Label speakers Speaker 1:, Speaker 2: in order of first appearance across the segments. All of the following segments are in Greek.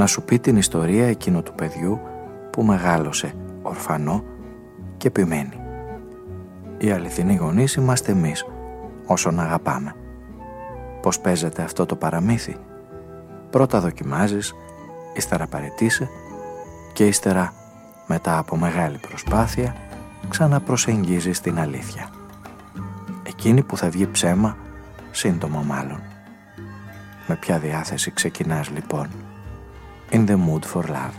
Speaker 1: να σου πει την ιστορία εκείνου του παιδιού που μεγάλωσε ορφανό και επιμένει. Οι αληθινοί γονείς είμαστε εμείς, όσον αγαπάμε. Πώς παίζεται αυτό το παραμύθι; Πρώτα δοκιμάζεις, ύστερα παρετήσει και ύστερα, μετά από μεγάλη προσπάθεια, ξαναπροσεγγίζεις την αλήθεια. Εκείνη που θα βγει ψέμα, σύντομο μάλλον. Με ποια διάθεση ξεκινάς λοιπόν; in the mood for love.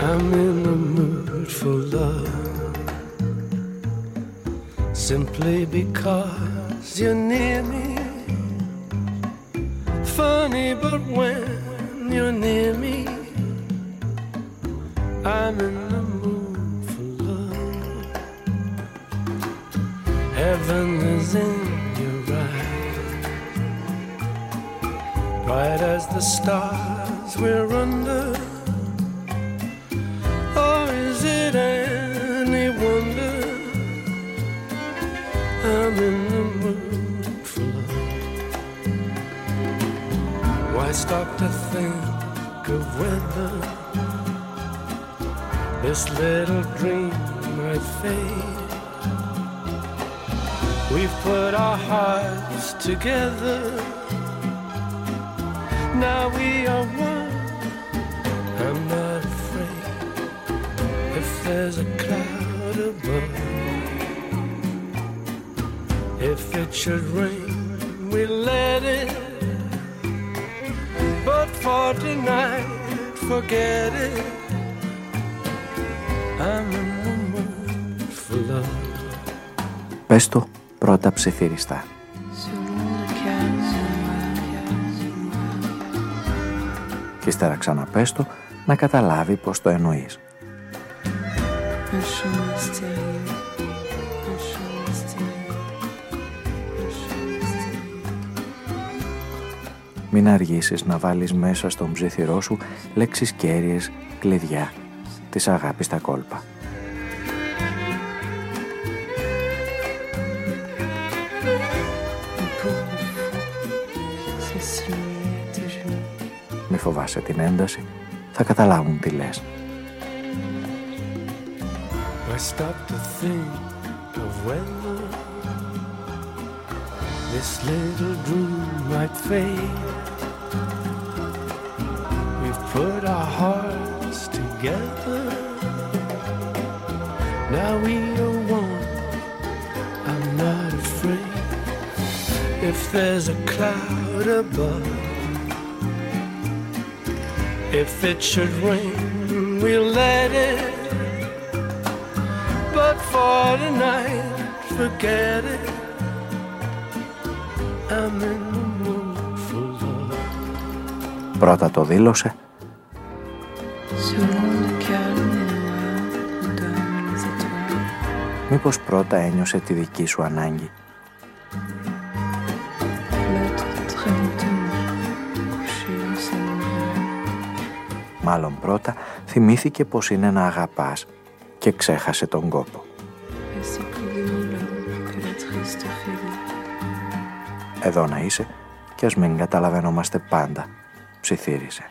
Speaker 1: I'm in the mood for love Simply because you're near me Funny but when you're near me I'm in the mood for love Heaven is in bright as the stars we're under? Or is it any wonder I'm in the mood for love? Why stop to think of whether this little dream might fade? We've put our hearts together now we are one. I'm not afraid if there's a cloud above. If it should rain, we let it. But for tonight, forget it. I'm in the mood for love. Πες το πρώτα ψιθυριστά. Και ύστερα ξαναπες το να καταλάβει πως το εννοείς. Μην αργήσεις να βάλεις μέσα στον ψήθυρό σου λέξεις κέρυες, κλειδιά, της αγάπης στα κόλπα. Φοβάσαι την ένταση, θα καταλάβουν τι λες. I stop to think of whether this little dream might fade. We've put our hearts together. Now we are one. I'm not afraid if there's a cloud above. If it should rain, we'll let it. But for tonight, forget it. I'm in the mood for love. Πρώτα το δήλωσε. Μήπως πρώτα ένιωσε τη δική σου ανάγκη Μάλλον πρώτα θυμήθηκε πως είναι να αγαπάς και ξέχασε τον κόπο. Εδώ να είσαι και ας μην καταλαβαίνομαστε πάντα, ψιθύρισε.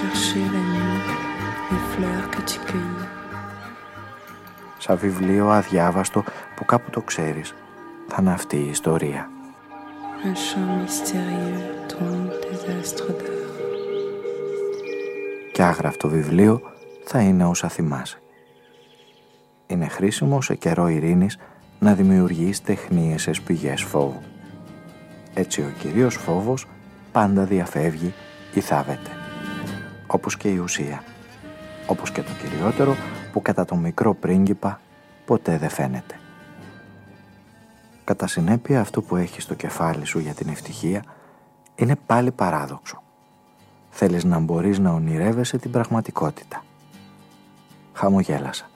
Speaker 1: chercher la Σαν βιβλίο αδιάβαστο που κάπου το ξέρεις, θα είναι αυτή η ιστορία. Και άγραφτο βιβλίο θα είναι όσα θυμάσαι. Είναι χρήσιμο σε καιρό ειρήνης να δημιουργείς τεχνίες πηγές φόβου. Έτσι ο κυρίως φόβος πάντα διαφεύγει
Speaker 2: ή θάβεται. Όπως και η ουσία. Όπως και το κυριότερο που κατά το μικρό πρίγκιπα ποτέ δεν φαίνεται. Κατά συνέπεια αυτό που έχεις στο κεφάλι σου για την ευτυχία είναι πάλι παράδοξο. Θέλεις να μπορείς να ονειρεύεσαι την πραγματικότητα. Χαμογέλασα.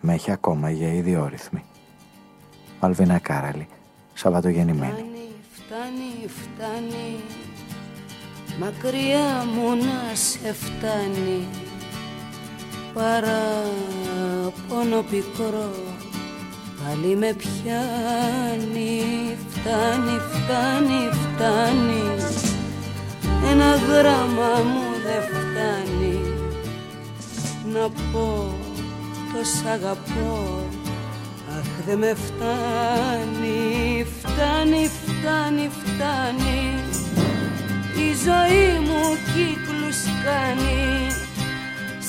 Speaker 2: Με έχει ακόμα για ιδιόρυθμη. Μαλβίνα Κάραλη, Σαββατογεννημένη.
Speaker 3: Φτάνει, φτάνει, μακριά μου να σε φτάνει παράπονο πικρό. Πάλι με πιάνει φτάνει, φτάνει, φτάνει. Ένα γράμμα μου δεν φτάνει. Να πω το σ' αγαπώ. Αχ δεν με φτάνει φτάνει, φτάνει, φτάνει. Η ζωή μου κύκλους κάνει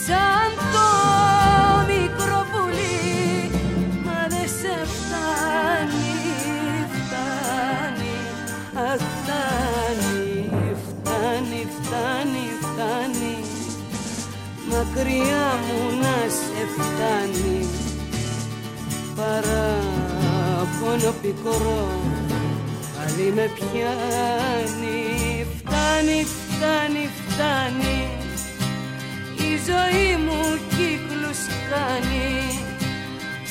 Speaker 3: σαν το μικρό πουλί μα δεν σε φτάνει, φτάνει, αχ φτάνει, φτάνει, φτάνει, φτάνει. Μακριά μου να σε φτάνει παράπονο πικρό πάλι με πιάνει. Φτάνει, φτάνει, φτάνει η ζωή μου κύκλους κάνει.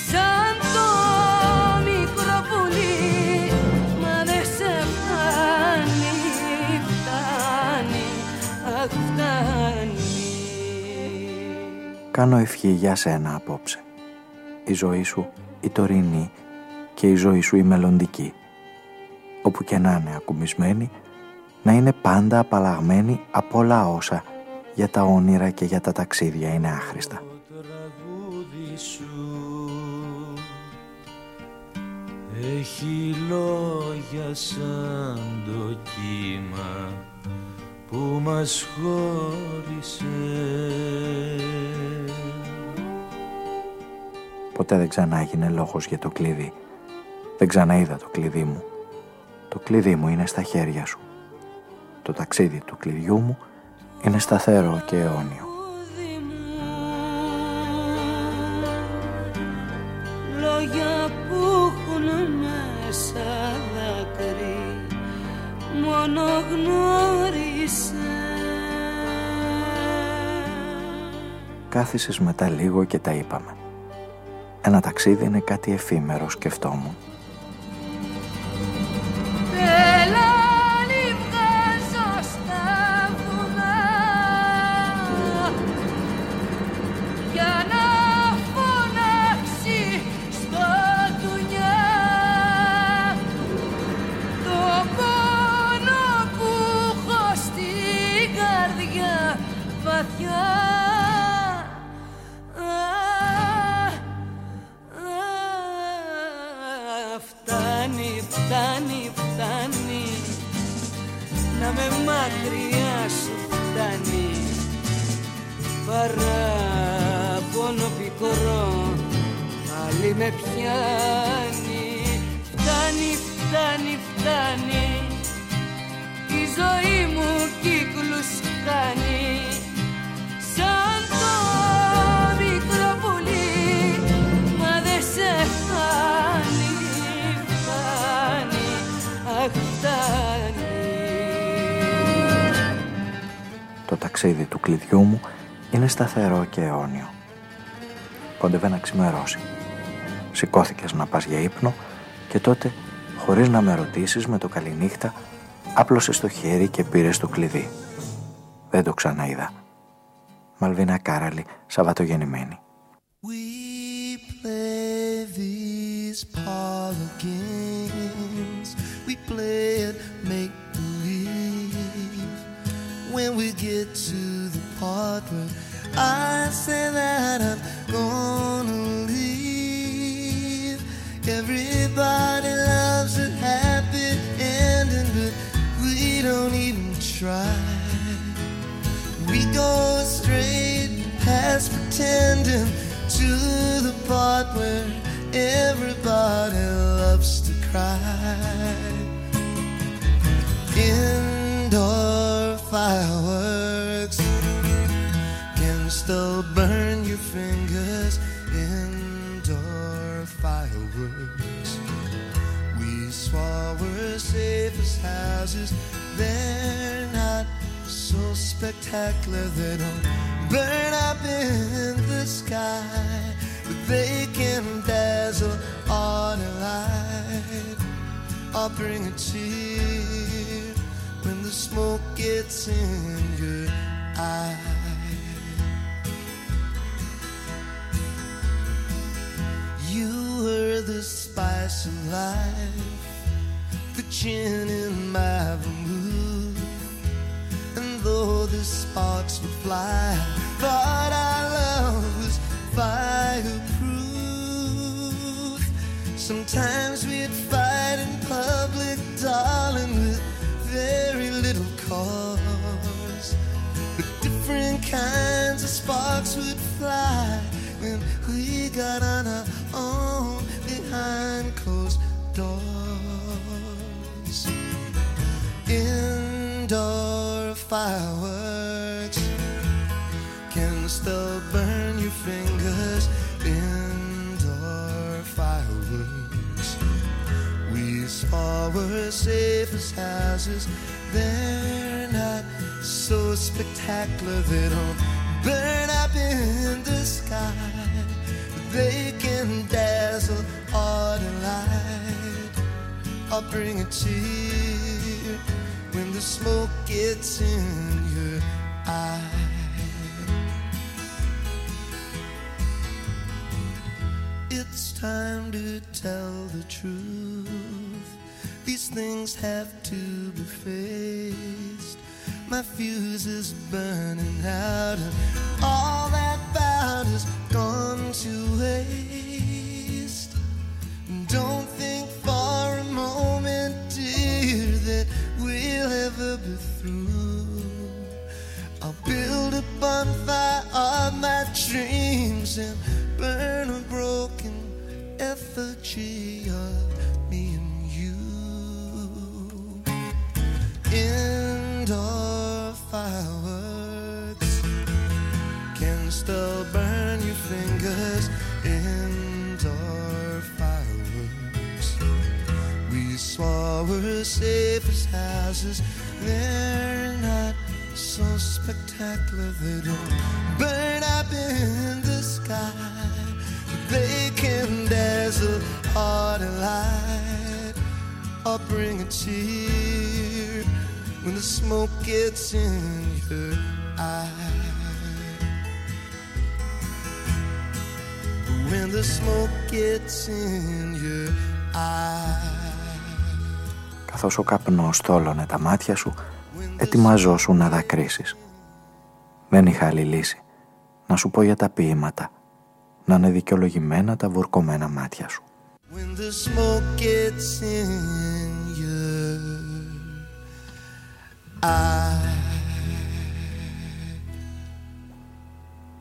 Speaker 3: Σαν το μικρό πουλί μα δεν σε φτάνει, φτάνει, αχ φτάνει.
Speaker 2: Κάνω ευχή για σένα απόψε. Η ζωή σου η τωρινή και η ζωή σου η μελλοντική. Όπου και να είναι ακουμισμένη να είναι πάντα απαλλαγμένη από όλα όσα για τα όνειρα και για τα ταξίδια είναι άχρηστα.
Speaker 4: Έχει λόγια σαν το κύμα που μας χώρισε
Speaker 2: Ποτέ δεν ξανά έγινε λόγος για το κλειδί. Δεν ξαναείδα το κλειδί μου. Το κλειδί μου είναι στα χέρια σου. Το ταξίδι του κλειδιού μου είναι σταθερό και αιώνιο.
Speaker 3: Λόγια που έχουν μέσα δάκρυ μόνο γνώρισε
Speaker 2: Κάθισες μετά λίγο και τα είπαμε. Ένα ταξίδι είναι κάτι εφήμερο σκεφτόμουν. Σταθερό και αιώνιο. Κοντεύε να ξημερώσει. Σηκώθηκες να πας για ύπνο και τότε, χωρίς να με ρωτήσεις με το καληνύχτα, άπλωσες το χέρι και πήρες το κλειδί. Δεν το ξαναείδα. Μαλβίνα Κάραλη, Σαββατογεννημένη. We play these parlor games We play it make believe When we get to the part where I say that I'm gonna leave. Everybody loves a happy ending, but we don't even try. We go straight past pretending to the part where everybody loves to cry. Endorphin
Speaker 5: fireworks still burn your fingers. Indoor fireworks. We swore we're safe as houses. They're not so spectacular. They don't burn up in the sky, but they can dazzle on a light or bring a tear when the smoke gets in your eye. Were the spice of life, the gin in my vermouth. And though the sparks would fly, thought our love was fireproof. Sometimes we'd fight in public, darling, with very little cause. But different kinds of sparks would fly when we got on our own Saw we're safe as houses. They're not so spectacular. They don't burn up in the sky. They can dazzle all or delight or bring a tear when the smoke gets in your eye. It's time to tell the truth. These things have to be faced. My fuse is burning out, and all that powder's gone to waste. Don't think for a moment, dear, that we'll ever be through. I'll build a bonfire of my dreams and burn a broken effigy of Indoor fireworks can still burn your fingers. Indoor fireworks. We swore we're safe as houses. They're not so spectacular. They don't burn up in the sky. They can dazzle or delight or bring a tear when the smoke gets in your eye. When the smoke gets in your eye.
Speaker 2: Καθώς ο καπνός στόλωνε τα μάτια σου, ετοιμαζόσου να δακρύσεις. Δεν είχα άλλη λύση. Να σου πω για τα ποίηματα. Να είναι δικαιολογημένα τα βουρκωμένα μάτια σου.
Speaker 5: When the smoke gets in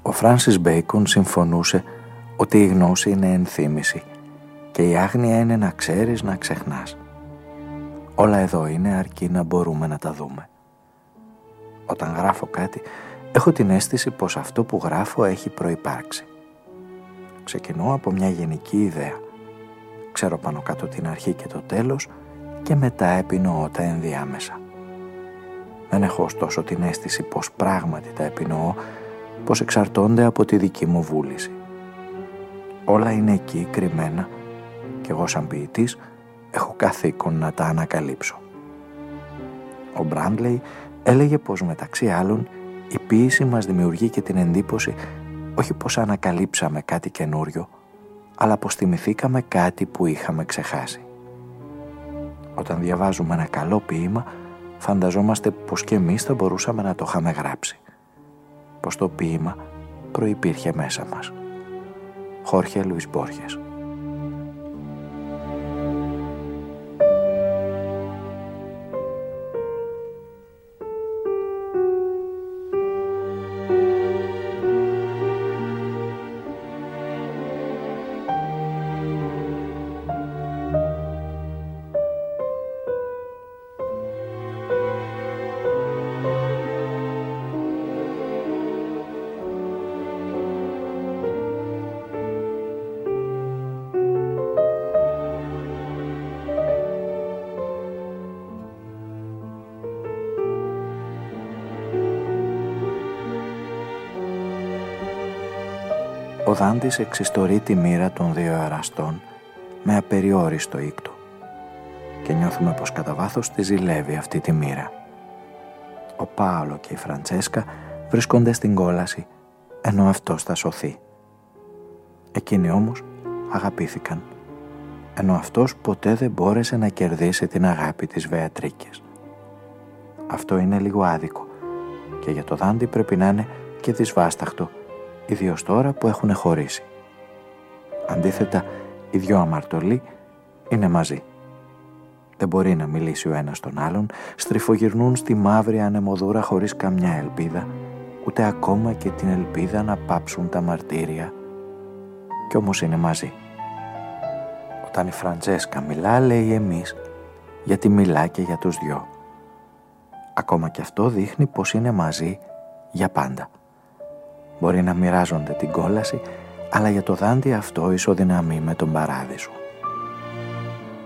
Speaker 2: Ο Φράνσις Μπέικον συμφωνούσε ότι η γνώση είναι ενθύμηση και η άγνοια είναι να ξέρεις να ξεχνάς. Όλα εδώ είναι αρκεί να μπορούμε να τα δούμε. Όταν γράφω κάτι, έχω την αίσθηση πως αυτό που γράφω έχει προϋπάρξει. Ξεκινώ από μια γενική ιδέα. Ξέρω πάνω κάτω την αρχή και το τέλος και μετά επινοώ τα ενδιάμεσα. Δεν έχω ωστόσο την αίσθηση πως πράγματι τα επινοώ, πως εξαρτώνται από τη δική μου βούληση. Όλα είναι εκεί κρυμμένα και εγώ σαν ποιητής έχω καθήκον να τα ανακαλύψω. Ο Μπράντλεϊ έλεγε πως μεταξύ άλλων η ποίηση μας δημιουργεί και την εντύπωση όχι πως ανακαλύψαμε κάτι καινούριο, αλλά πως θυμηθήκαμε κάτι που είχαμε ξεχάσει. Όταν διαβάζουμε ένα καλό ποίημα, φανταζόμαστε πως και εμείς θα μπορούσαμε να το είχαμε γράψει. Πως το ποίημα προϋπήρχε μέσα μας. Χόρχε Λουίς Μπόρχες Δάντης εξιστορεί τη μοίρα των δύο αραστών με απεριόριστο ίκτο και νιώθουμε πως κατά βάθος τη ζηλεύει αυτή τη μοίρα. Ο Πάολο και η Φραντσέσκα βρίσκονται στην κόλαση ενώ αυτός θα σωθεί. Εκείνοι όμως αγαπήθηκαν ενώ αυτός ποτέ δεν μπόρεσε να κερδίσει την αγάπη της Βεατρίκης. Αυτό είναι λίγο άδικο και για το Δάντι πρέπει να είναι και δυσβάσταχτο, ιδίως τώρα που έχουν χωρίσει. Αντίθετα, οι δυο αμαρτωλοί είναι μαζί. Δεν μπορεί να μιλήσει ο ένας τον άλλον, στριφογυρνούν στη μαύρη ανεμοδούρα χωρίς καμιά ελπίδα, ούτε ακόμα και την ελπίδα να πάψουν τα μαρτύρια. Κι όμως είναι μαζί. Όταν η Φραντζέσκα μιλά, λέει εμείς, γιατί μιλά και για τους δυο. Ακόμα και αυτό δείχνει πως είναι μαζί για πάντα. Μπορεί να μοιράζονται την κόλαση, αλλά για το δάντι αυτό ισοδυναμεί με τον παράδεισο.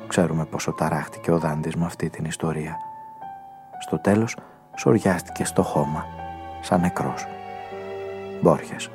Speaker 2: Ξέρουμε πόσο ταράχτηκε ο Δάντης με αυτή την ιστορία. Στο τέλος σοριάστηκε στο χώμα, σαν νεκρός. Μπόρχες.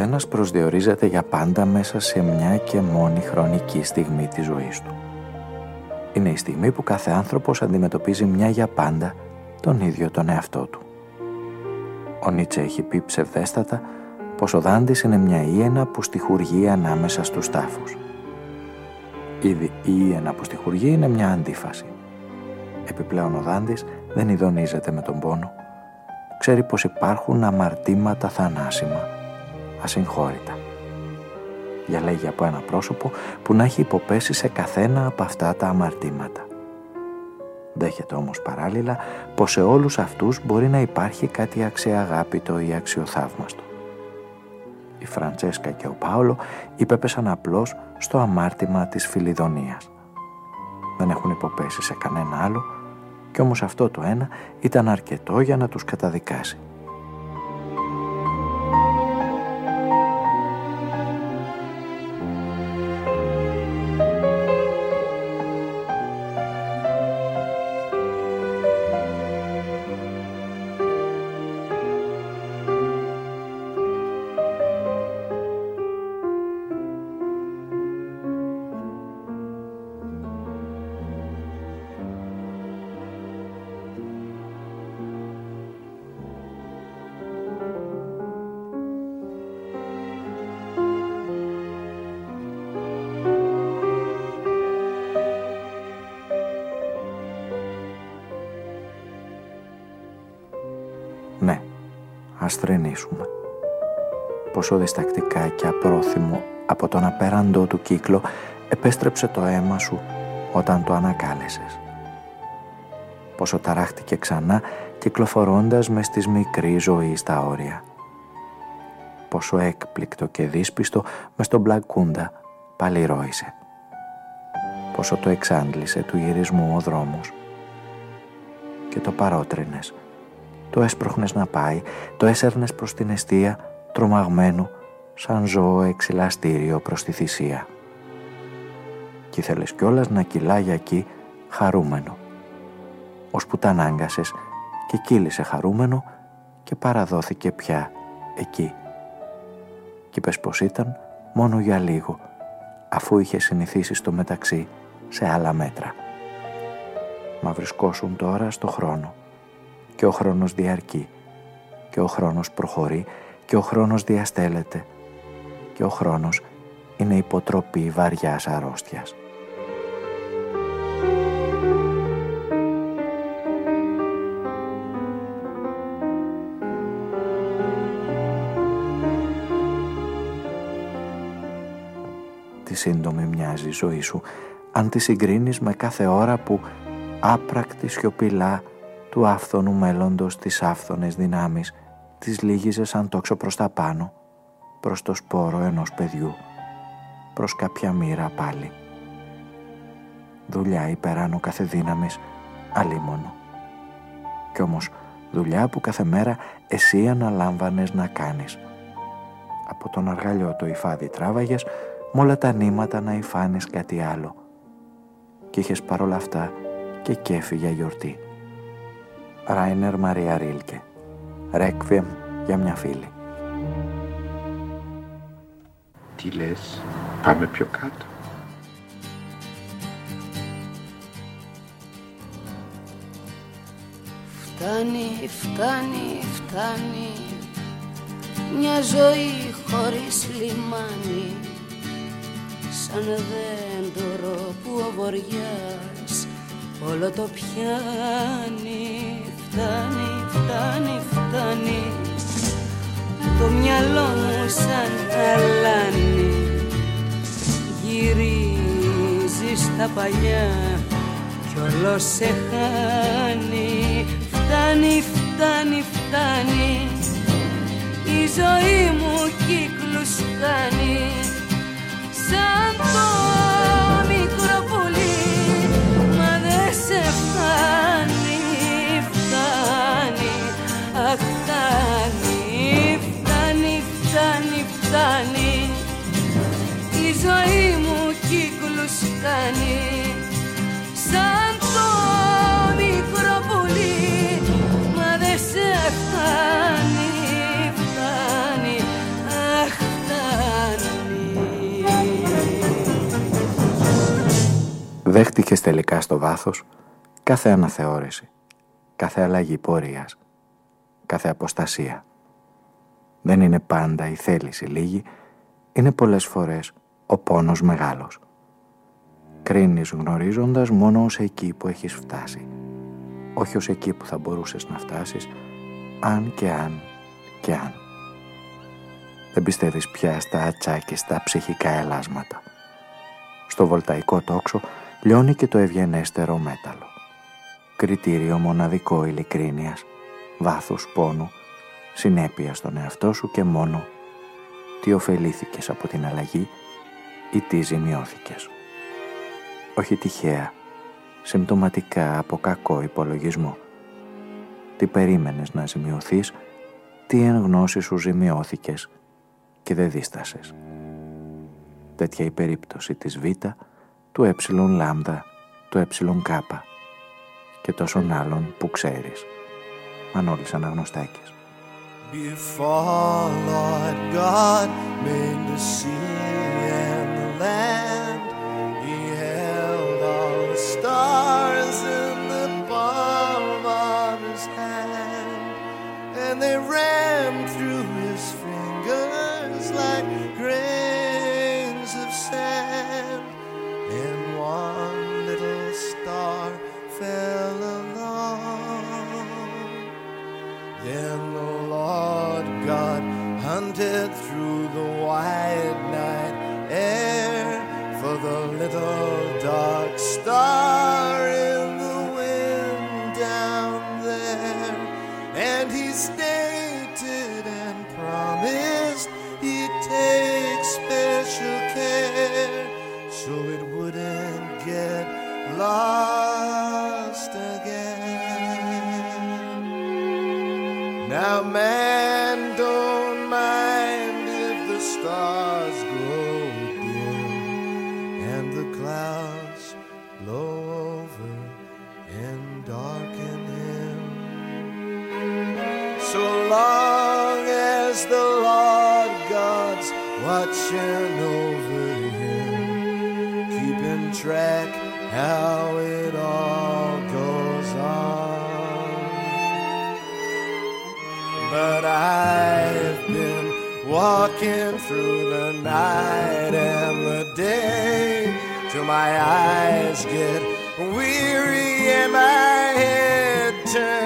Speaker 2: Καθένας προσδιορίζεται για πάντα μέσα σε μια και μόνη χρονική στιγμή της ζωής του. Είναι η στιγμή που κάθε άνθρωπος αντιμετωπίζει μια για πάντα τον ίδιο τον εαυτό του. Ο Νίτσε έχει πει ψευδέστατα πως ο Δάντης είναι μια ίενα που στοιχουργεί ανάμεσα στους τάφους. Ήδη η ίενα που στοιχουργεί είναι μια αντίφαση. Επιπλέον ο Δάντης δεν ειδονίζεται με τον πόνο. Ξέρει πως υπάρχουν αμαρτήματα θανάσιμα ασυγχώρητα. Διαλέγει από ένα πρόσωπο που να έχει υποπέσει σε καθένα από αυτά τα αμαρτήματα. Δέχεται όμως παράλληλα πως σε όλους αυτούς μπορεί να υπάρχει κάτι αξιαγάπητο ή αξιοθαύμαστο. Η Φραντσέσκα και ο Πάολο υπέπεσαν απλώς στο αμάρτημα της Φιλιδονίας. Δεν έχουν υποπέσει σε κανένα άλλο και όμως αυτό το ένα ήταν αρκετό για να τους καταδικάσει. Θρενήσουμε. Πόσο διστακτικά και απρόθυμο από τον απέραντό του κύκλο επέστρεψε το αίμα σου όταν το ανακάλεσες. Πόσο ταράχτηκε ξανά κυκλοφορώντας μες στις μικρή ζωή στα όρια. Πόσο έκπληκτο και δύσπιστο μες στον πλακούντα πάλι ρόησε. Πόσο το εξάντλησε του γυρισμού ο δρόμος. Και το παρότρινες το έσπροχνες να πάει, το έσερνες προς την αιστεία, τρομαγμένο, σαν ζώο εξυλαστήριο προς τη θυσία. Κι ήθελες κιόλας να κυλά για εκεί χαρούμενο. Ώσπου τα ανάγκασες και κύλησε χαρούμενο και παραδόθηκε πια εκεί. Κι είπες πως ήταν μόνο για λίγο, αφού είχε συνηθίσει στο μεταξύ σε άλλα μέτρα. Μα βρισκόσουν τώρα στο χρόνο και ο χρόνος διαρκεί και ο χρόνος προχωρεί και ο χρόνος διαστέλλεται και ο χρόνος είναι υποτροπή βαριάς αρρώστιας. απίστευτη σύντομη μοιάζει η ζωή σου αν τη συγκρίνεις με κάθε ώρα που άπρακτη σιωπηλά του άφθονου μέλλοντος τις άφθονες δυνάμεις τις λύγιζε σαν τόξο προς τα πάνω, προς το σπόρο ενός παιδιού, προς κάποια μοίρα πάλι. Δουλειά υπεράνω κάθε δύναμης, αλίμονο. Κι όμως δουλειά που κάθε μέρα εσύ αναλάμβανες να κάνεις. Από τον αργαλιό το υφάδι τράβαγες, με όλα τα νήματα να υφάνεις κάτι άλλο. Και είχες παρόλα αυτά και κέφι για γιορτή. Ράινερ Μαρία Ρίλκε Ρέκβιεμ για μια φίλη.
Speaker 6: Τι λες, πάμε πιο κάτω.
Speaker 3: Φτάνει, φτάνει, φτάνει Μια ζωή χωρίς λιμάνι Σαν δέντρο που ο βοριάς Όλο το πιάνει Φτάνει, φτάνει, φτάνει. Το μυαλό μου σαν αλάνι Γυρίζει στα παλιά κι όλος σε χάνει. Φτάνει, φτάνει, φτάνει. Η ζωή μου κύκλους κάνει Σαν το κάνει Σαν το μικρό πουλί Μα δεν σε φτάνει, φτάνει Αχ, φτάνει
Speaker 2: Δέχτηκες τελικά στο βάθος κάθε αναθεώρηση, κάθε αλλαγή πορείας, κάθε αποστασία. Δεν είναι πάντα η θέληση λίγη, είναι πολλές φορές ο πόνος μεγάλος. Κρίνεις γνωρίζοντας μόνο ως εκεί που έχεις φτάσει, όχι ως εκεί που θα μπορούσες να φτάσεις, αν και αν και αν. Δεν πιστεύεις πια στα ατσάκιστα ψυχικά ελάσματα. Στο βολταϊκό τόξο λιώνει και το ευγενέστερο μέταλλο. Κριτήριο μοναδικό ειλικρίνειας, βάθους πόνου, συνέπεια στον εαυτό σου και μόνο τι ωφελήθηκες από την αλλαγή ή τι ζημιώθηκες. Όχι τυχαία, συμπτωματικά από κακό υπολογισμό. Τι περίμενες να ζημιωθείς, τι εν γνώση σου ζημιώθηκες και δεν δίστασες. Τέτοια η περίπτωση της Β, του ε λάμδα, του ε κάπα και τόσων άλλων που ξέρεις. Μανώλης Αναγνωστάκης.
Speaker 5: Before Lord God made the sea and the land, they ran through His fingers like grains of sand, and one little star fell along. Then the Lord God hunted through the wide night air for the little dark star my eyes get weary and my head turns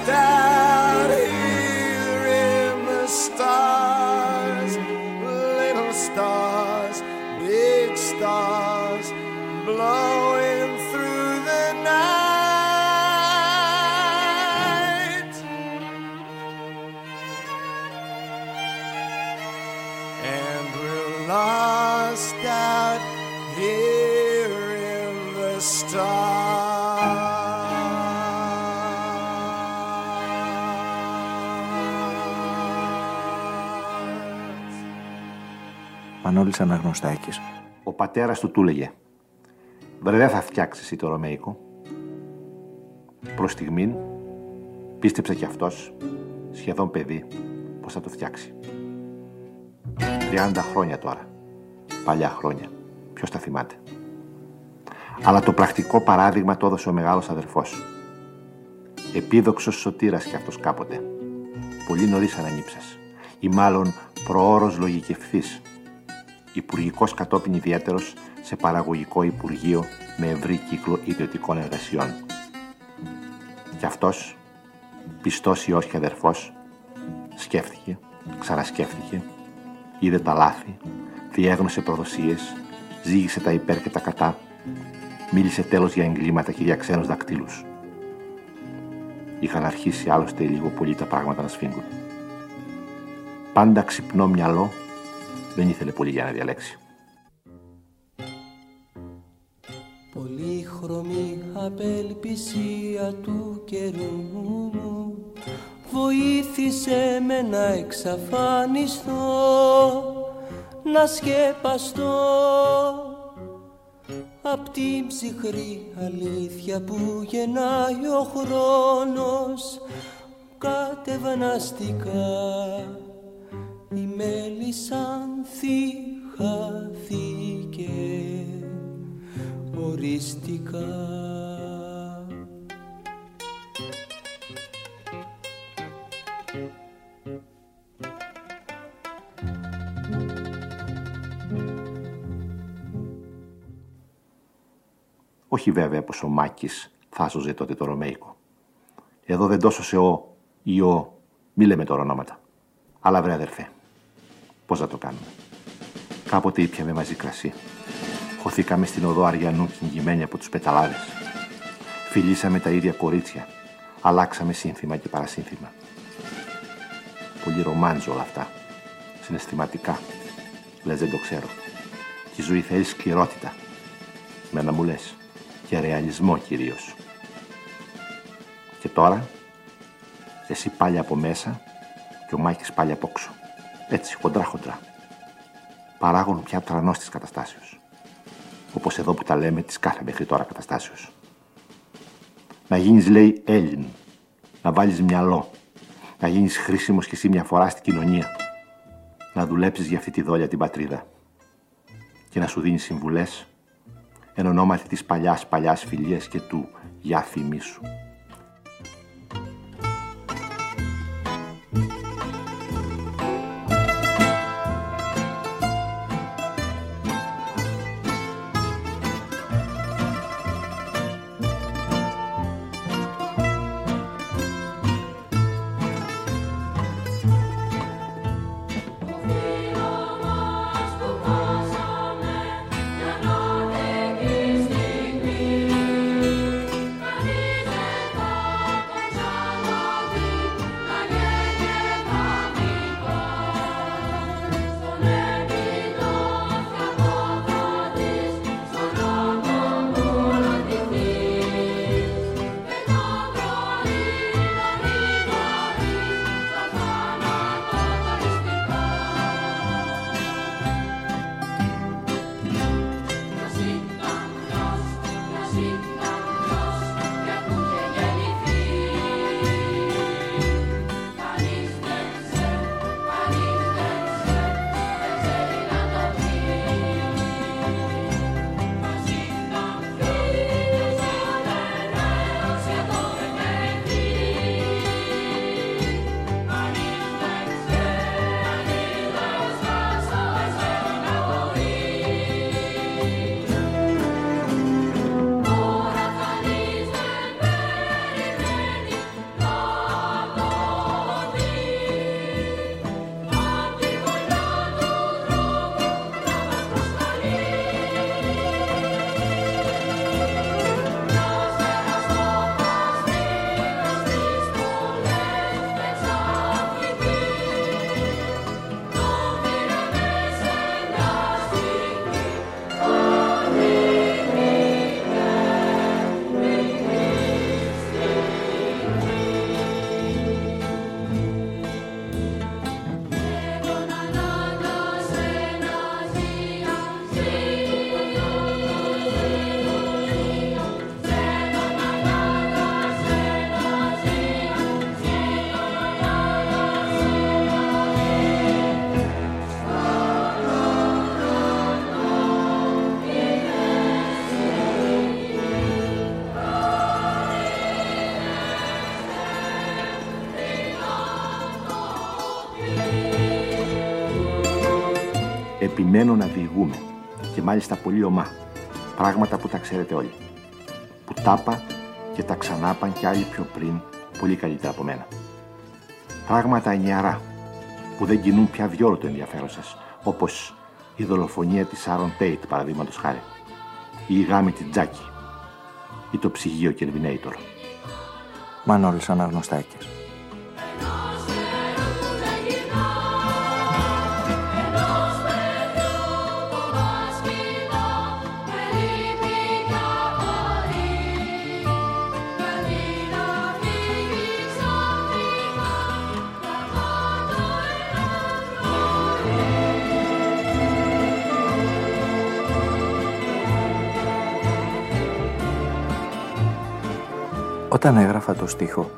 Speaker 5: está.
Speaker 2: Μανώλης Αναγνωστάκης.
Speaker 6: Ο πατέρας του του έλεγε «Βρε δεν θα φτιάξεις εσύ το Ρωμαϊκό». Προς στιγμήν πίστεψε κι αυτός, σχεδόν παιδί, πως θα το φτιάξει. 30 χρόνια τώρα. Παλιά χρόνια. Ποιος τα θυμάται. Αλλά το πρακτικό παράδειγμα το έδωσε ο μεγάλος αδερφός. Επίδοξος σωτήρας κι αυτός κάποτε. Πολύ νωρίς ανανύψας. Ή μάλλον προώρος λογικευθής. Υπουργικός κατόπιν ιδιαίτερος σε παραγωγικό υπουργείο με ευρύ κύκλο ιδιωτικών εργασιών. Κι αυτός, πιστός ή όχι αδερφός, σκέφτηκε, ξανασκέφτηκε, είδε τα λάθη, διέγνωσε προδοσίες, ζήγησε τα υπέρ και τα κατά, μίλησε τέλος για εγκλήματα και για ξένους δακτύλους. Είχαν αρχίσει άλλωστε λίγο πολύ τα πράγματα να σφίγγουν. Πάντα ξυπνό μυαλό δεν ήθελε πολύ για να διαλέξει.
Speaker 3: Πολύχρωμη απελπισία του καιρού μου βοήθησε με να εξαφανιστώ, να σκεπαστώ απ' την ψυχρή αλήθεια που γεννάει ο χρόνος κατεβαναστικά η μέλισσανθή χαθήκε οριστικά.
Speaker 6: Όχι βέβαια πως ο Μάκης θα σώζε τότε το Ρωμαϊκό. Εδώ δεν τόσο σε ο ή ο, μη λέμε τώρα ονόματα. Αλλά βρε αδερφέ, πώς να το κάνουμε; Κάποτε ήπιαμε μαζί κρασί. Χωθήκαμε στην οδό Αριανού κυνηγημένοι από τους πεταλάδες. Φιλήσαμε τα ίδια κορίτσια. Αλλάξαμε σύνθημα και παρασύνθημα. Πολύ ρομάντζο όλα αυτά. Συναισθηματικά. Λες δεν το ξέρω. Και η ζωή θέλει σκληρότητα. Μένα μου λες. Και ρεαλισμό κυρίως. Και τώρα, εσύ πάλι από μέσα και ο Μάκης πάλι από όξω. Έτσι, χοντρά χοντρά. Παράγουν πια τρανός της καταστάσεως. Όπως εδώ που τα λέμε της κάθε μέχρι τώρα καταστάσεως. Να γίνεις, λέει, Έλλην. Να βάλεις μυαλό. Να γίνεις χρήσιμος κι εσύ μια φορά στην κοινωνία. Να δουλέψεις για αυτή τη δόλια την πατρίδα. Και να σου δίνεις συμβουλές εν ονόματι της παλιάς παλιάς φιλίας και του «Για θυμίσου». Επιμένω να διηγούμε και μάλιστα πολύ ομά πράγματα που τα ξέρετε όλοι που τάπα και τα ξανάπαν κι άλλοι πιο πριν πολύ καλύτερα από μένα πράγματα ενιαρά που δεν κινούν πια διόλου το ενδιαφέρον σας όπως η δολοφονία της Άρον Τέιτ παραδείγματος χάρη ή η γάμη της Τζάκη ή το ψυγείο Κερβινέιτορ.
Speaker 2: Μανώλης Αναγνωστάκης. Όταν έγραφα το στίχο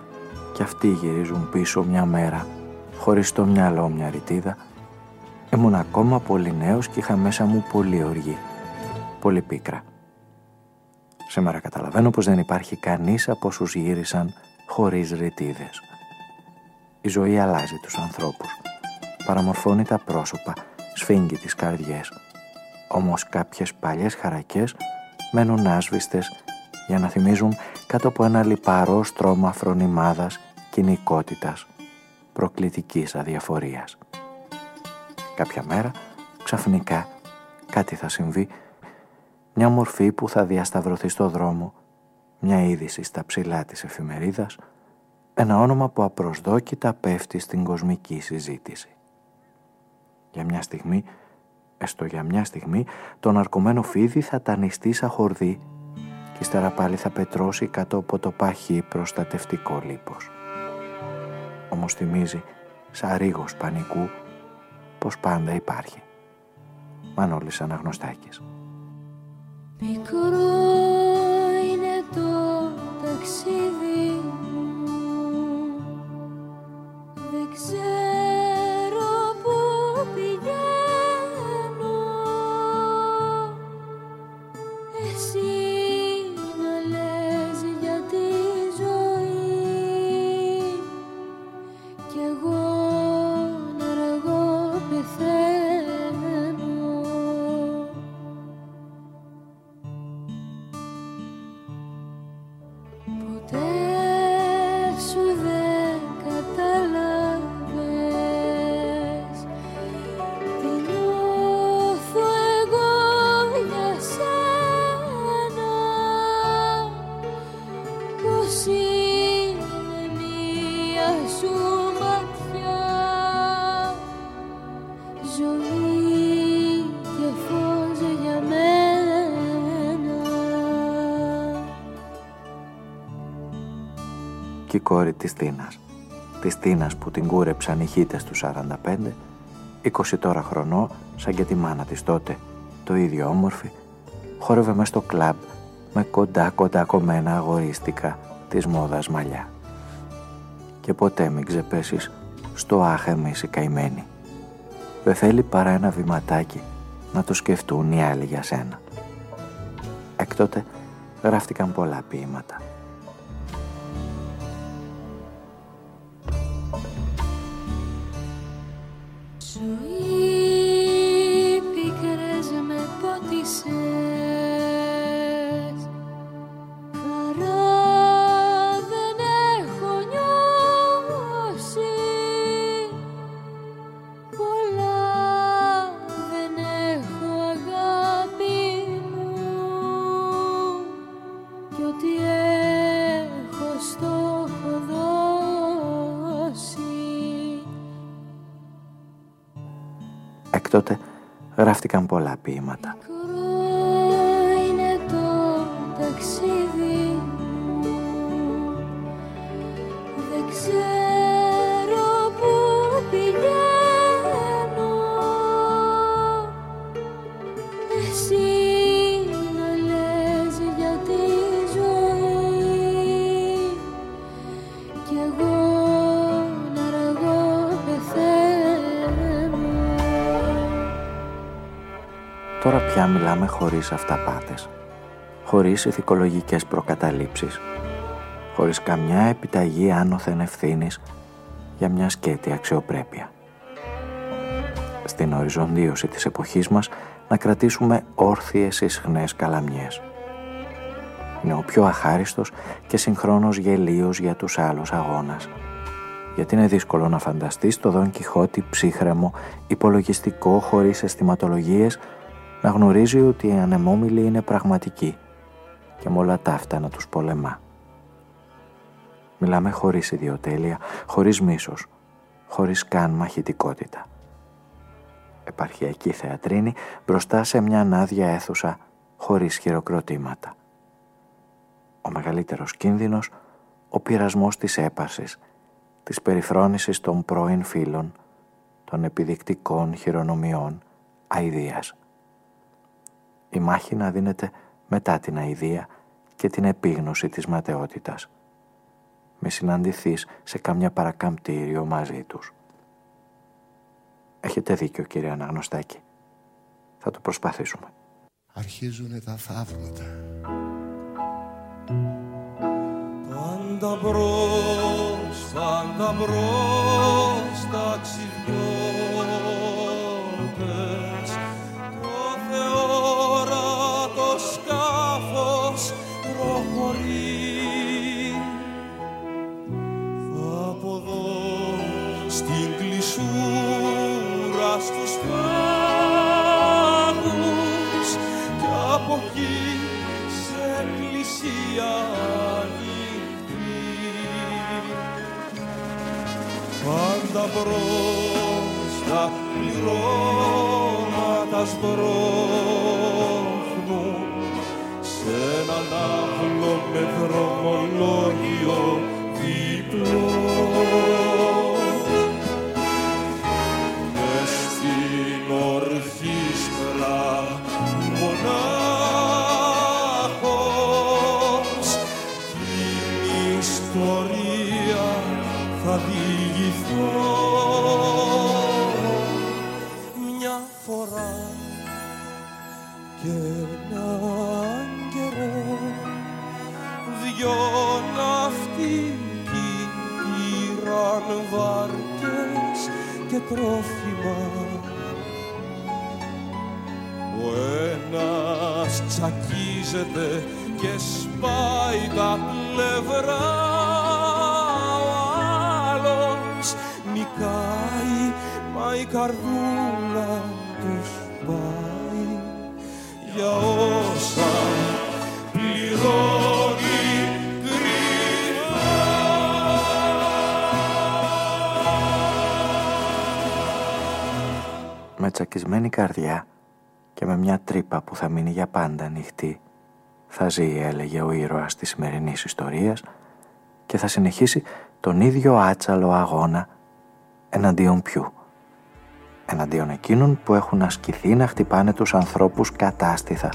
Speaker 2: και αυτοί γυρίζουν πίσω μια μέρα χωρίς το μυαλό μια ρητίδα ήμουν ακόμα πολύ νέος και είχα μέσα μου πολύ οργή, πολύ πίκρα. Σήμερα καταλαβαίνω πως δεν υπάρχει κανείς από όσους γύρισαν χωρίς ρητίδες. Η ζωή αλλάζει τους ανθρώπους, παραμορφώνει τα πρόσωπα, σφίγγει τις καρδιές. Όμως κάποιες παλιές χαρακές μένουν άσβηστες για να θυμίζουν κάτω από ένα λιπαρό στρώμα φρονιμάδας κοινικότητας, προκλητικής αδιαφορίας. Κάποια μέρα, ξαφνικά, κάτι θα συμβεί, μια μορφή που θα διασταυρωθεί στο δρόμο, μια είδηση στα ψηλά της εφημερίδας, ένα όνομα που απροσδόκητα πέφτει στην κοσμική συζήτηση. Για μια στιγμή, έστω για μια στιγμή, το ναρκωμένο φίδι θα τανιστεί σαν χορδί ύστερα πάλι θα πετρώσει κάτω από το παχύ προστατευτικό λίπος. Όμως θυμίζει, σαν ρίγος πανικού, πως πάντα υπάρχει. Μανώλης Αναγνωστάκης.
Speaker 7: Μικρό είναι το ταξίδι μου, δεν ξέρω
Speaker 2: της Τίνας. Της Τίνας που την κούρεψαν οι χίτες του 45, 20 τώρα χρονό, σαν και τη μάνα της τότε, το ίδιο όμορφη, χόρευε μες στο κλαμπ με κοντά κοντά κομμένα αγορίστικα της μόδας μαλλιά. Και ποτέ μην ξεπέσεις στο άχ εμείς οι καημένοι. Δεν θέλει παρά ένα βηματάκι να το σκεφτούν οι άλλοι για σένα. Έκτοτε γράφτηκαν πολλά ποίηματα. Γράφτηκαν πολλά ποίηματα. Πια μιλάμε χωρίς αυταπάτες, χωρίς ηθικολογικές προκαταλήψεις, χωρίς καμιά επιταγή άνωθεν ευθύνης για μια σκέτη αξιοπρέπεια. στην οριζοντίωση της εποχής μας να κρατήσουμε όρθιες ισχνές καλαμιές. Είναι ο πιο αχάριστος και συγχρόνως γελίος για τους άλλους αγώνας. Γιατί είναι δύσκολο να φανταστείς το Δον Κιχώτη ψύχρεμο, υπολογιστικό, χωρίς αισθηματολογίες, να γνωρίζει ότι η ανεμόμυλη είναι πραγματική και με όλα ταύτα να τους πολεμά. Μιλάμε χωρίς ιδιοτέλεια, χωρίς μίσος, χωρίς καν μαχητικότητα. Επαρχιακή θεατρίνη μπροστά σε μια άδεια αίθουσα χωρίς χειροκροτήματα. Ο μεγαλύτερος κίνδυνος, ο πειρασμός της έπαρσης, της περιφρόνησης των πρώην φίλων, των επιδεικτικών χειρονομιών, αηδίας. Η μάχη να δίνεται μετά την αηδία και την επίγνωση της ματαιότητας. Με συναντηθείς σε καμιά παρακαμπτήριο μαζί τους. Έχετε δίκιο κύριε Αναγνωστάκη. Θα το προσπαθήσουμε.
Speaker 5: Αρχίζουνε τα θαύματα.
Speaker 8: Πάντα μπρος, πάντα μπρος ταξιδιώτες Πάντα μπρος τα πληρώματα σμπρώχνουν μια
Speaker 2: τρύπα που θα μείνει για πάντα ανοιχτή θα ζει, έλεγε ο ήρωας της σημερινής ιστορίας και θα συνεχίσει τον ίδιο άτσαλο αγώνα εναντίον ποιου. Εναντίον εκείνων που έχουν ασκηθεί να χτυπάνε τους ανθρώπους κατάστηθα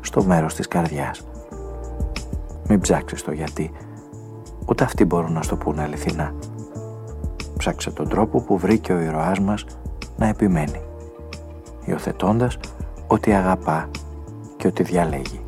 Speaker 2: στο μέρος της καρδιάς. Μην ψάξεις το γιατί, ούτε αυτοί μπορούν να στο πούνε αληθινά. Ψάξε τον τρόπο που βρήκε ο ήρωάς μας να επιμένει, υιοθετώντας ότι αγαπά και ότι διαλέγει.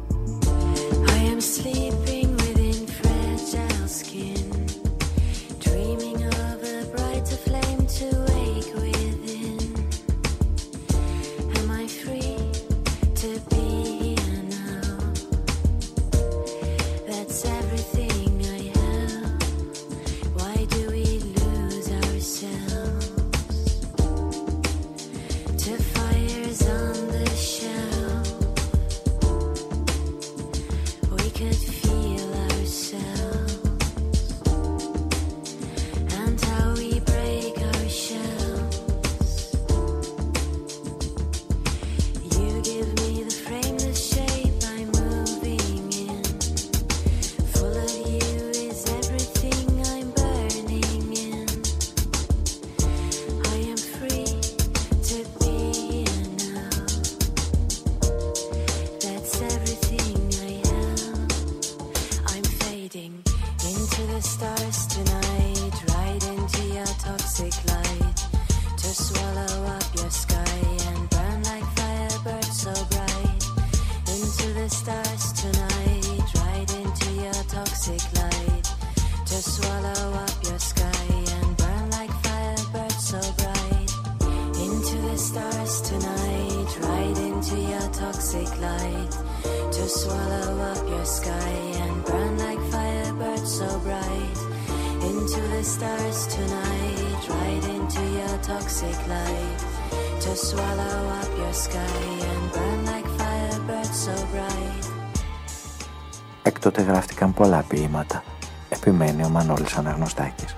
Speaker 2: Πολλά ποίηματα, επιμένει ο Μανώλης Αναγνωστάκης.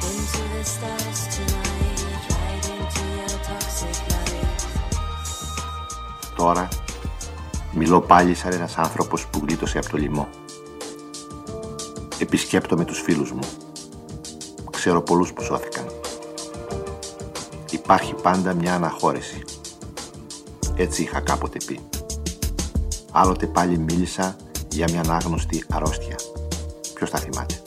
Speaker 9: Into the stars tonight, right into your toxic light.
Speaker 10: Τώρα μιλώ πάλι σαν ένας άνθρωπος που γλίτωσε από το λοιμό. Επισκέπτομαι τους φίλους μου. Ξέρω πολλούς που σώθηκαν. Υπάρχει πάντα μια αναχώρηση. Έτσι είχα κάποτε πει. Άλλοτε πάλι μίλησα για μια ανάγνωστη αρρώστια. Ποιος τα θυμάται;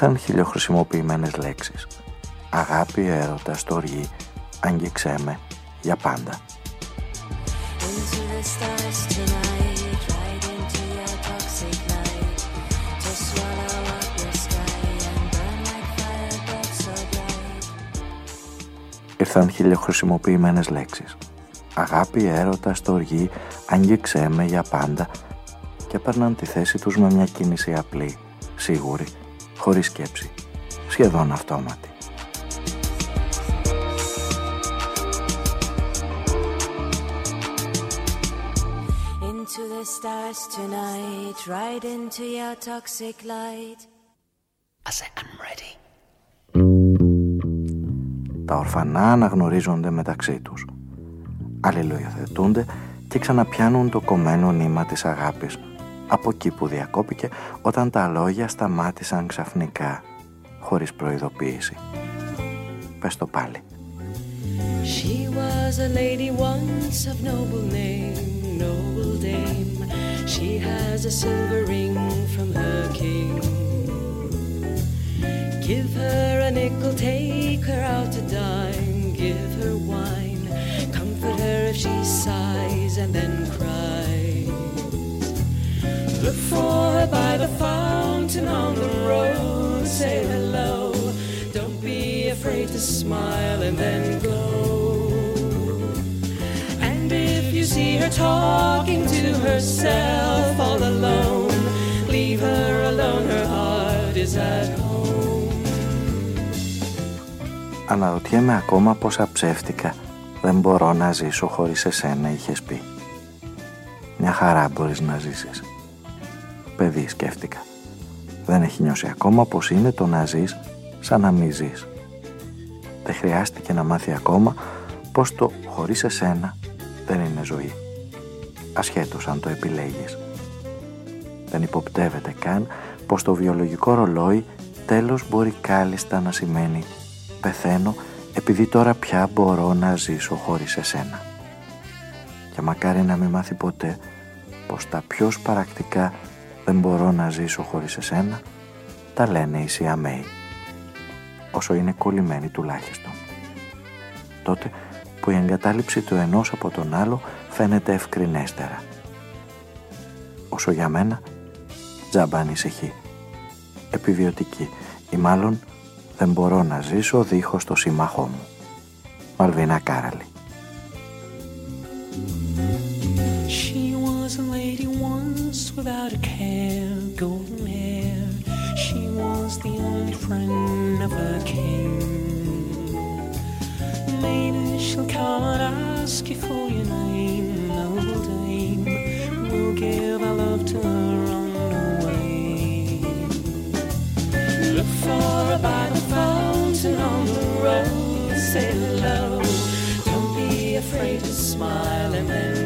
Speaker 2: Ήρθαν χιλιοχρησιμοποιημένες λέξεις. Αγάπη, έρωτα, στοργή, αγγίξέ με, για πάντα.
Speaker 9: Into the stars tonight, right into your toxic light. To swallow up your sky and burn like firebirds so bright.
Speaker 2: Ήρθαν χιλιοχρησιμοποιημένες λέξεις. Αγάπη, έρωτα, στοργή, αγγίξέ με για πάντα και έπαιρναν τη θέση τους με μια κίνηση απλή, σίγουρη, χωρίς σκέψη, σχεδόν αυτόματη.
Speaker 9: Into the stars tonight, right into your toxic light.
Speaker 2: Τα ορφανά αναγνωρίζονται μεταξύ τους. Αλληλοϊοθετούνται και ξαναπιάνουν το κομμένο νήμα της αγάπης από εκεί που διακόπηκε όταν τα λόγια σταμάτησαν ξαφνικά, χωρίς προειδοποίηση. Πες το πάλι.
Speaker 3: She was a lady once of noble name, noble dame. She has a silver ring from her king. Give her a nickel, take her out to dine, give her wine, comfort her if she sighs and then cries. Look for her by the fountain on the road, say hello. Don't be afraid to smile and then go. And if you see her talking to herself all alone, leave her alone, her heart is at home.
Speaker 2: Αναρωτιέμαι ακόμα πόσα ψεύτικα δεν μπορώ να ζήσω χωρίς εσένα, είχες πει. Μια χαρά μπορείς να ζήσεις. Παιδί σκέφτηκα. Δεν έχει νιώσει ακόμα πως είναι το να ζεις σαν να μην ζεις. Δεν χρειάστηκε να μάθει ακόμα πως το χωρίς εσένα δεν είναι ζωή. Ασχέτως αν το επιλέγεις. Δεν υποπτεύεται καν πως το βιολογικό ρολόι τέλος μπορεί κάλλιστα να σημαίνει πεθαίνω επειδή τώρα πια μπορώ να ζήσω χωρίς εσένα. Και μακάρι να μην μάθει ποτέ πως τα πιο σπαρακτικά δεν μπορώ να ζήσω χωρίς εσένα τα λένε οι Σιαμαίοι όσο είναι κολλημένοι τουλάχιστον. Τότε που η εγκατάλειψη του ενός από τον άλλο φαίνεται ευκρινέστερα. Όσο για μένα, τζάμπα ανησυχεί. Επιβιωτική ή μάλλον δεν μπορώ να ζήσω δίχως το σύμμαχό μου. Μαλβίνα Κάραλη.
Speaker 3: Without a care, golden hair. She was the only friend of a king. Maybe she'll come and ask you for your name, noble dame. We'll give our love to her on the way. Look for her by the fountain on the road. say hello. Don't be afraid to smile and then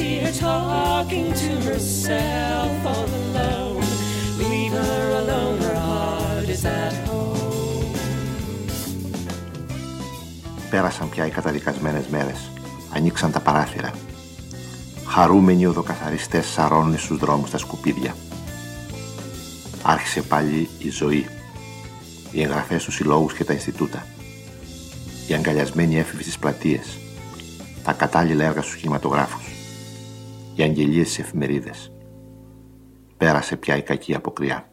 Speaker 3: see her talking to herself all alone, leave her alone, her heart is at home.
Speaker 6: Πέρασαν πια οι καταδικασμένες μέρες. Ανοίξαν τα παράθυρα. Χαρούμενοι οδοκαθαριστές σαρώνουν στους δρόμους τα σκουπίδια. Άρχισε πάλι η ζωή. Οι εγγραφές στους συλλόγους και τα Ινστιτούτα. Οι αγκαλιασμένοι έφηβοι στις πλατείες. Τα κατάλληλα έργα στους κινηματογράφους. Οι αγγελίες στις εφημερίδες. Πέρασε πια η κακή αποκριά.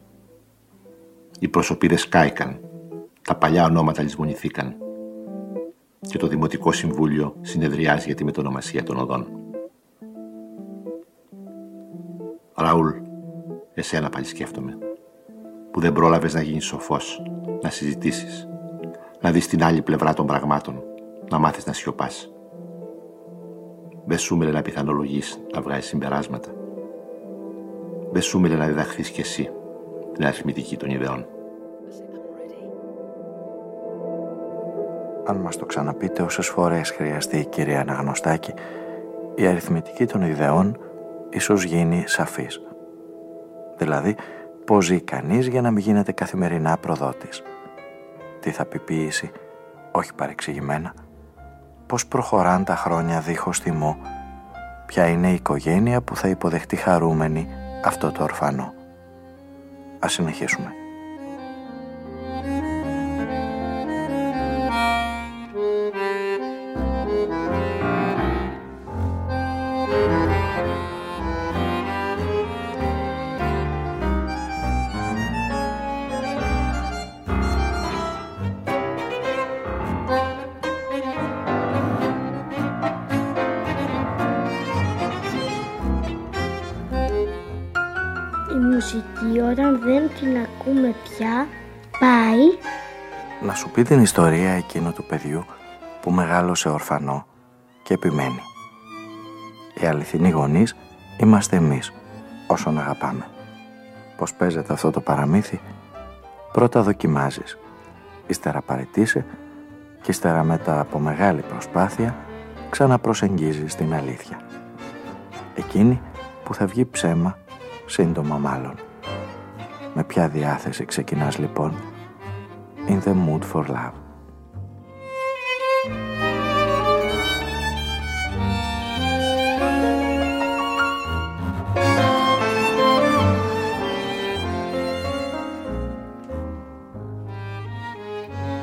Speaker 6: Οι προσωπίδες κάηκαν. Τα παλιά ονόματα λησμονηθήκαν. Και το Δημοτικό Συμβούλιο συνεδριάζει για τη μετονομασία των οδών. Ραούλ, εσένα πάλι σκέφτομαι που δεν πρόλαβες να γίνεις σοφός, να συζητήσεις, να δεις την άλλη πλευρά των πραγμάτων, να μάθεις να σιωπάς. Δεν σου να πιθανολογείς, να βγάζεις συμπεράσματα. Δεν σου να διδαχθείς κι εσύ την αριθμητική των ιδεών.
Speaker 2: Αν μας το ξαναπείτε όσες φορές χρειαστεί η κυρία Αναγνωστάκη, η αριθμητική των ιδεών ίσως γίνει σαφής. Δηλαδή, πώς ζει κανείς για να μην γίνεται καθημερινά προδότης. Τι θα πει ποίηση, όχι παρεξηγημένα. Πώς προχωράν τα χρόνια δίχως θυμό. Ποια είναι η οικογένεια που θα υποδεχτεί χαρούμενη αυτό το ορφανό. Ας συνεχίσουμε. Πει την ιστορία εκείνου του παιδιού που μεγάλωσε ορφανό και επιμένει. Οι αληθινοί γονείς είμαστε εμείς όσον αγαπάμε. Πώς παίζεται αυτό το παραμύθι; Πρώτα δοκιμάζεις ύστερα παρετήσει και ύστερα μετά από μεγάλη προσπάθεια ξαναπροσεγγίζεις την αλήθεια. Εκείνη που θα βγει ψέμα σύντομα μάλλον. Με ποια διάθεση ξεκινάς λοιπόν; In the mood for love.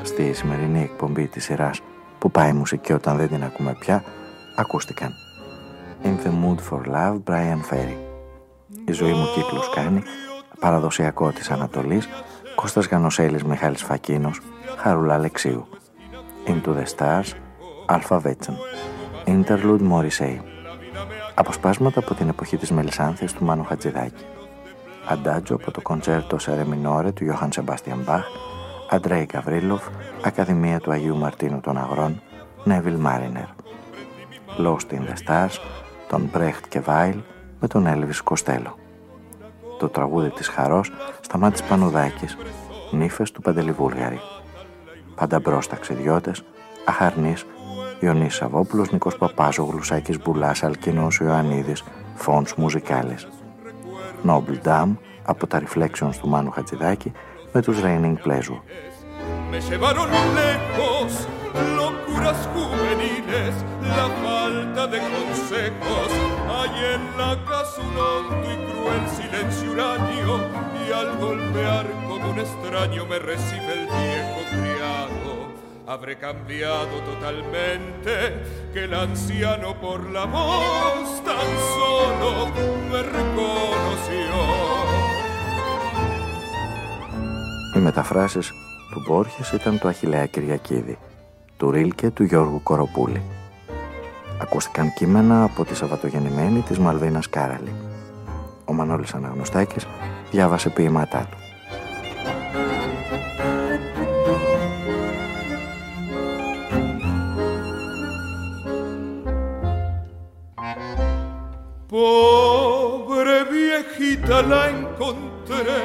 Speaker 2: Στη σημερινή εκπομπή της σειράς που πάει μουσική όταν δεν την ακούμε πια, ακούστηκαν In the Mood for Love, Brian Ferry. Η ζωή μου κύκλους κάνει, παραδοσιακό της Ανατολής, Κώστας Γανοσέλης Μιχάλης Φακίνος, Χαρούλα Αλεξίου. Into the Stars, Alpha Βέτσεν. Interlude Morrissey. Αποσπάσματα από την εποχή της Μελισάνθης του Μάνου Χατζηδάκη. Αντάτζο από το κοντσέρτο Σερεμινόρε του Ιωάνν Σεμπάστιαν Μπαχ, Αντρέι Καβρίλοφ, Ακαδημία του Αγίου Μαρτίνου των Αγρών, Νέβιλ Μάρινερ. Lost in the Stars, τον Μπρέχτ και Βάιλ με τον Έλβις Κοστέλο το τραγούδι της Χαρός Σταμάτης Πανουδάκης, νύφες του Παντελιβούλγαρη. Πάντα μπρος ταξιδιώτες, Αχαρνής, Ιωνής Σαββόπουλος, Νικός Παπάζογλου, Σάκης Μπουλάς, Αλκίνος Ιωαννίδης, Φόντς Μουζικάλες. Noble Dam από τα Reflections του Μάνου Χατζηδάκη με τους Raining Pleasure. Me llevaron lejos, locuras juveniles, la falta de consejos. Hay en la casa un hondo y cruel silencio uranio, y al golpear como un extraño me recibe el viejo criado. Habré cambiado totalmente, que el anciano por la voz tan solo me reconoció. Οι μεταφράσεις του Μπόρχες ήταν το Αχιλέα Κυριακίδη, του Ρίλκε του Γιώργου Κοροπούλη. Ακούστηκαν κείμενα από τη Σαββατογεννημένη της Μαλβίνας Κάραλη. Ο Μανώλης Αναγνωστάκης διάβασε ποίηματά του.
Speaker 8: Pobre viejita la encontré,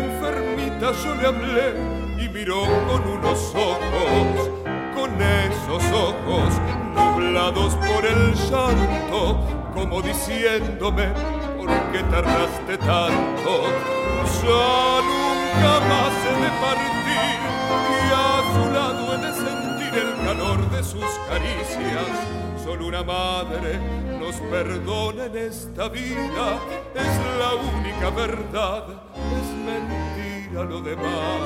Speaker 8: enfermita yo le hablé
Speaker 11: y miró con unos ojos, con esos ojos nublados por el llanto, como diciéndome, ¿por qué tardaste tanto? Ya nunca más he de partir y a su lado he de sentir el calor de sus caricias. Solo una madre nos perdona en esta vida, es la única verdad, es mentira lo demás.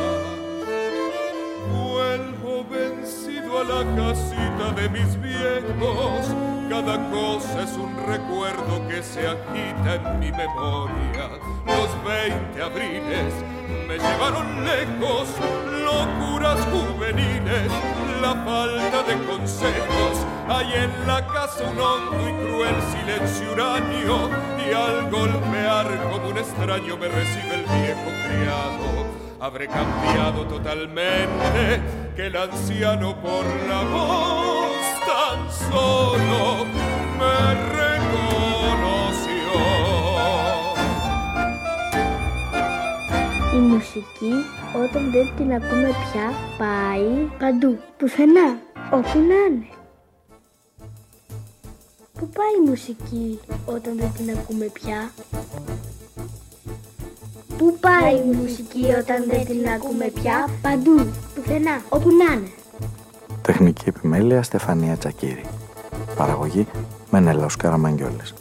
Speaker 11: Vuelvo vencido a la casita de mis viejos. Cada cosa es un recuerdo que se agita en mi memoria. Los 20 abriles me llevaron lejos, locuras juveniles, la falta de consejos. Hay en la casa un hondo y cruel silencio huraño y al golpear como un extraño me recibe el viejo criado habré cambiado totalmente que el anciano por la voz
Speaker 12: Η μουσική όταν δεν την ακούμε πια πάει παντού, πουθενά, όπου να είναι. Πού πάει η μουσική όταν δεν την ακούμε πια; Πού πάει η μουσική όταν δεν την ακούμε πια; Παντού, πουθενά, όπου να είναι
Speaker 2: Τεχνική επιμέλεια Στεφανία Τσακύρη. Παραγωγή Μενέλαος Καραμαγγιόλης.